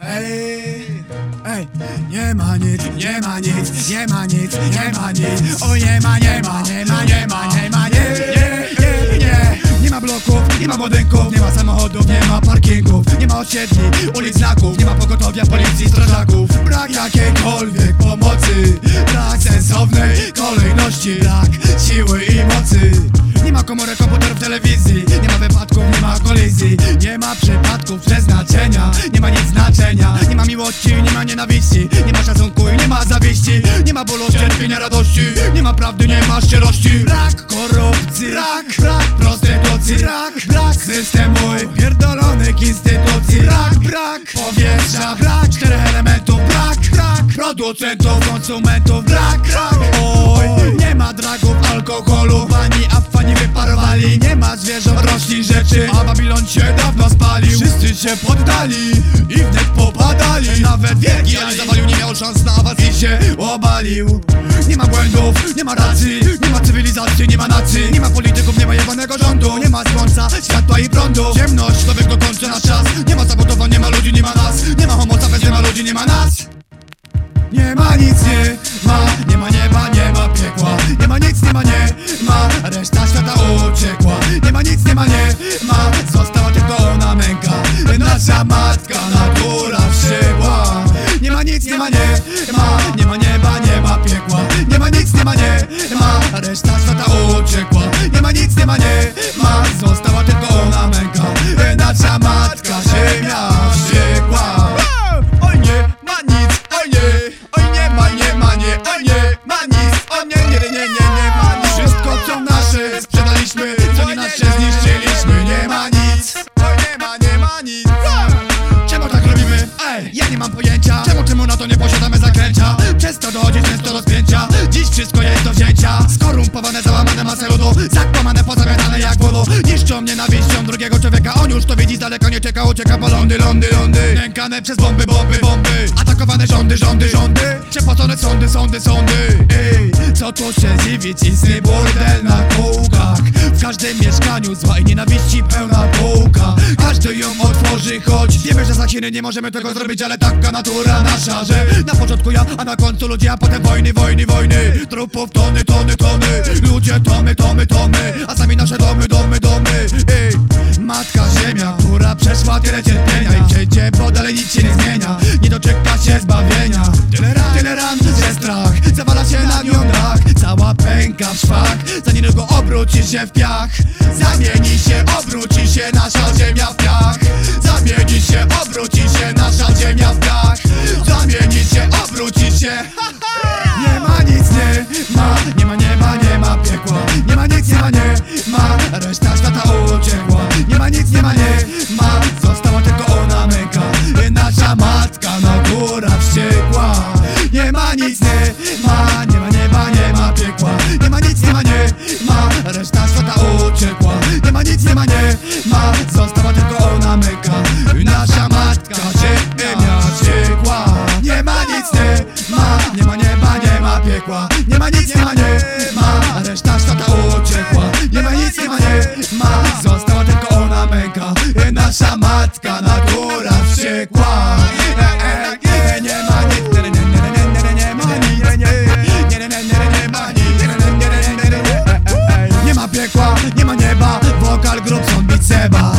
Ej, ej, nie ma nic, nie ma nic, nie ma nic, nie ma nic. O nie ma, nie ma, nie ma, nie ma, nie ma, nie, nie, nie, nie. Nie ma bloków, nie ma budynków, nie ma samochodów, nie ma parkingów Nie ma osiedli, ulic znaków, nie ma pogotowia, policji, strażaków. Brak jakiejkolwiek pomocy, brak sensownej kolejności Nie ma nic znaczenia. Nie ma miłości, nie ma nienawiści. Nie ma szacunku i nie ma zawiści. Nie ma bólu, cierpienia, radości. Nie ma prawdy, nie ma szczerości. Brak korupcji. Brak, brak prostytucji. Brak, brak systemu Pierdolonych instytucji. Brak, brak powietrza. Brak czterech elementów. Brak, brak producentów, konsumentów. Brak, brak. Oj, nie ma dragów, alkoholu Ani afani wyparowali. Nie ma zwierząt, roślin, rzeczy. A Babilon się Wszyscy się poddali i wnet popadali Nawet wielki Ali zawalił, nie miał szans na awans i się obalił Nie ma błędów, nie ma racji Nie ma cywilizacji, nie ma nacji Nie ma polityków, nie ma jebanego rządu Nie ma słońca, światła i prądu Ciemność, człowiek dokończy nasz czas Nie ma zabudowań, nie ma ludzi, nie ma nas Nie ma homo nie ma ludzi, nie ma nas nie ma nic, nie ma, reszta świata uciekła. Nie ma nic, nie ma, nie ma, została tylko ona męka. Nasza matka, ziemia wściekła. Oj nie ma nic, oj nie. Oj nie ma, nie ma, nie, oj nie ma nic. O nie, nie, nie, nie, nie ma nic. Wszystko co nasze sprzedaliśmy Co nie nasze zniszczyliśmy. Nie ma nic. Oj nie ma, nie ma nic. Czemu tak robimy? Ej, ja nie mam pojęcia. Czemu, czemu na to nie posiadamy zakręcia Przez to dochodzi często rozpięcia Dziś wszystko jest do wzięcia. Skorumpowane, załamane masy ludu Zakłamane, pozamiatane jak wodą. Niszczą nienawiścią drugiego człowieka. On już to widzi, z daleka nie czeka, ucieka po lądy, lądy, lądy. Nękane przez bomby, bomby, bomby. Atakowane rządy, rządy, rządy. Przepłacone sądy, sądy, sądy. Ej, co tu się dziwić, istny burdel na każdym mieszkaniu zła i nienawiści pełna półka. Każdy ją otworzy, choć wiemy, że za Chiny nie możemy tego zrobić Ale taka natura nasza, że na początku ja, a na końcu ludzie A potem wojny, wojny, wojny. Trupów tony, tony, tony Ludzie tomy, tomy, tomy A sami nasze domy, domy, domy. Ej, matka ziemia, która przeszła tyle cierpienia I przejdzie, bo dalej nic się nie zmienia. Nie doczeka się zbawienia. Tyle ran, tyle ran, że strach. Zawala się na nią dach Cała pęka w szwach obróci się w piach Zamieni się, obróci się nasza ziemia piekła Nie ma nic, nie ma, nie ma Reszta świata uciekła Nie ma nic, nie ma, nie ma Została tylko ona męka Nasza matka, natura wściekła E, e, e, Nie ma nic, e, e, e. Nie ma piekła, nie ma nieba Wokal grup są biceba